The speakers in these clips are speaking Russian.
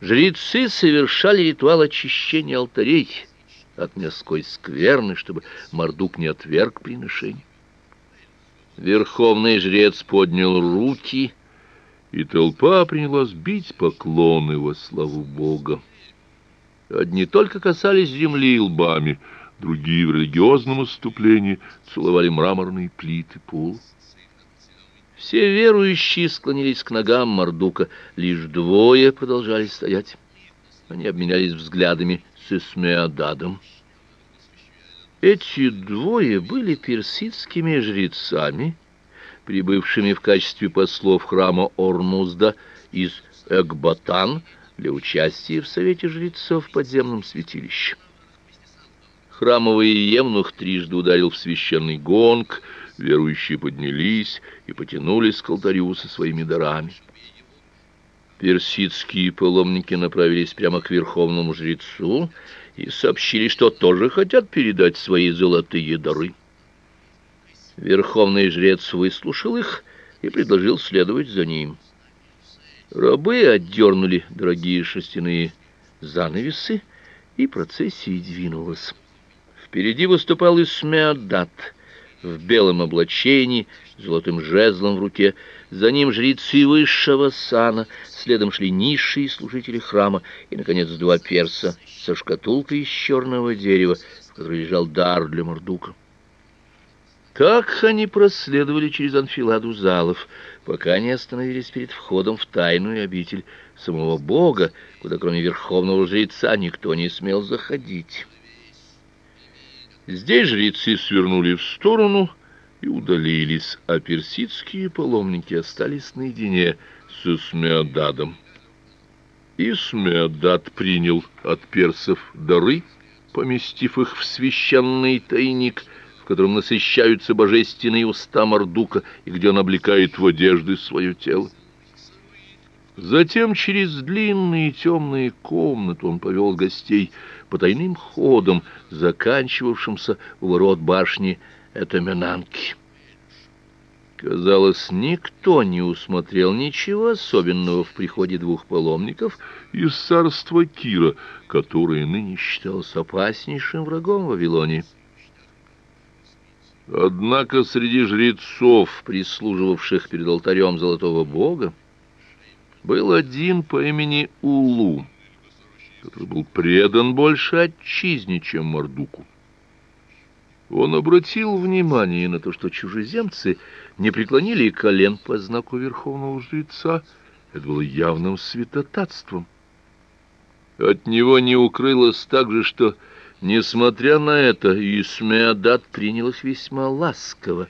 Жрецы совершали ритуал очищения алтарей от мирской скверны, чтобы Мардук не отверг приношение. Верховный жрец поднял руки, и толпа принялась бить поклоны во славу Бога. Одни только касались земли лбами, другие в религиозном отступлении целовали мраморные плиты пола. Все верующие склонились к ногам Мардука, лишь двое продолжали стоять. Они обменялись взглядами с Исмеададом. Эти двое были персидскими жрецами, прибывшими в качестве послов храма Ормузда из Экбатан для участия в совете жрецов в подземном святилище. Храмовый евнух трижды ударил в священный гонг, верующие поднялись и потянулись к алтарю со своими дарами. Персидские паломники направились прямо к верховному жрецу и сообщили, что тоже хотят передать свои золотые дары. Верховный жрец выслушал их и предложил следовать за ним. Рабы отдернули дорогие шерстяные занавесы, и процессия двинулась. Впереди выступал Исмеадат в белом облачении, золотым жезлом в руке. За ним жрецы высшего сана, следом шли низшие служители храма и, наконец, два перса со шкатулкой из черного дерева, в которой лежал дар для Мордука. Так они проследовали через анфиладу залов, пока не остановились перед входом в тайную обитель самого Бога, куда кроме верховного жреца никто не смел заходить. Здесь жрецы свернули в сторону и удалились, а персидские паломники остались наедине с Исмеададом. Исмеадад принял от персов дары, поместив их в священный тайник, в котором насыщаются божественные уста Мардука и где он облекает в одежды свое тело. Затем через длинные темные комнаты он повел гостей по тайным ходам, заканчивавшимся у ворот башни Этаминанки. Казалось, никто не усмотрел ничего особенного в приходе двух паломников из царства Кира, который ныне считался опаснейшим врагом Вавилонии. Однако среди жрецов, прислуживавших перед алтарем золотого бога, был один по имени Улу, который был предан больше отчизне, чем Мордуку. Он обратил внимание на то, что чужеземцы не преклонили колен по знаку верховного жреца. Это было явным святотатством. От него не укрылось также, что, несмотря на это, Исмеадат принял их весьма ласково.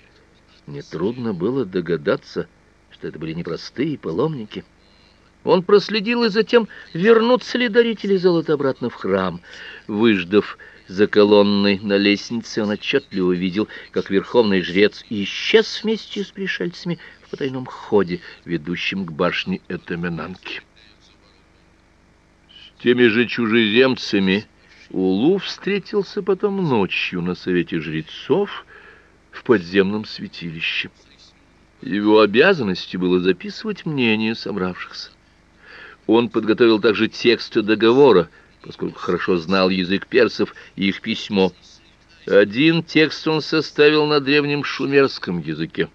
Нетрудно было догадаться, что это были непростые паломники. Он проследил и затем, вернутся ли дарители золота обратно в храм. Выждав за колонной на лестнице, он отчетливо видел, как верховный жрец исчез вместе с пришельцами в потайном ходе, ведущем к башне Этаминанки. С теми же чужеземцами Улу встретился потом ночью на совете жрецов в подземном святилище. Его обязанностью было записывать мнения собравшихся. Он подготовил также текст договора, поскольку хорошо знал язык персов и их письмо. Один текст он составил на древнем шумерском языке,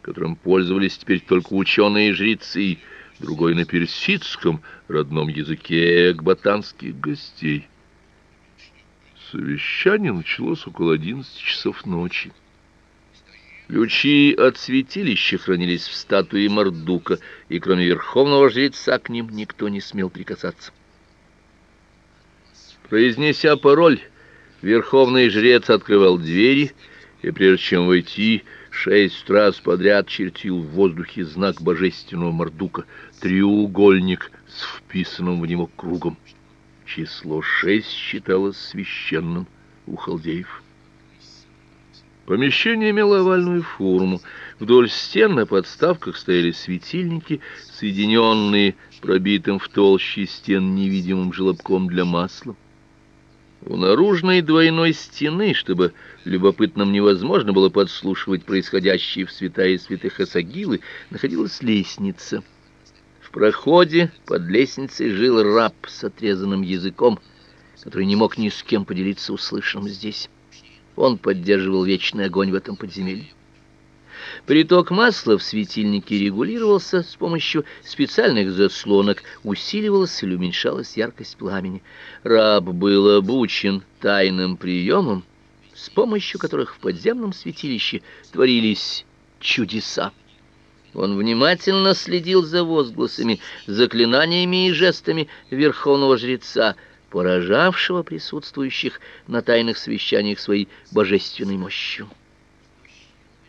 которым пользовались теперь только ученые и жрецы, другой на персидском, родном языке экбатанских гостей. Совещание началось около одиннадцати часов ночи. Ключи от святилища хранились в статуе Мардука, и кроме верховного жреца к ним никто не смел прикасаться. Произнеся пароль, верховный жрец открывал двери, и прежде чем войти, шесть раз подряд чертил в воздухе знак божественного Мардука, треугольник с вписанным в него кругом. Число шесть считалось священным у халдеев. Помещение имело овальную форму. Вдоль стен на подставках стояли светильники, соединенные пробитым в толще стен невидимым желобком для масла. У наружной двойной стены, чтобы любопытным невозможно было подслушивать происходящее в святая святых Асагилы, находилась лестница. В проходе под лестницей жил раб с отрезанным языком, который не мог ни с кем поделиться услышанным здесь. Он поддерживал вечный огонь в этом подземелье. Приток масла в светильнике регулировался с помощью специальных заслонок, усиливалась или уменьшалась яркость пламени. Раб был обучен тайным приемам, с помощью которых в подземном святилище творились чудеса. Он внимательно следил за возгласами, заклинаниями и жестами верховного жреца, поражавшего присутствующих на тайных совещаниях своей божественной мощью.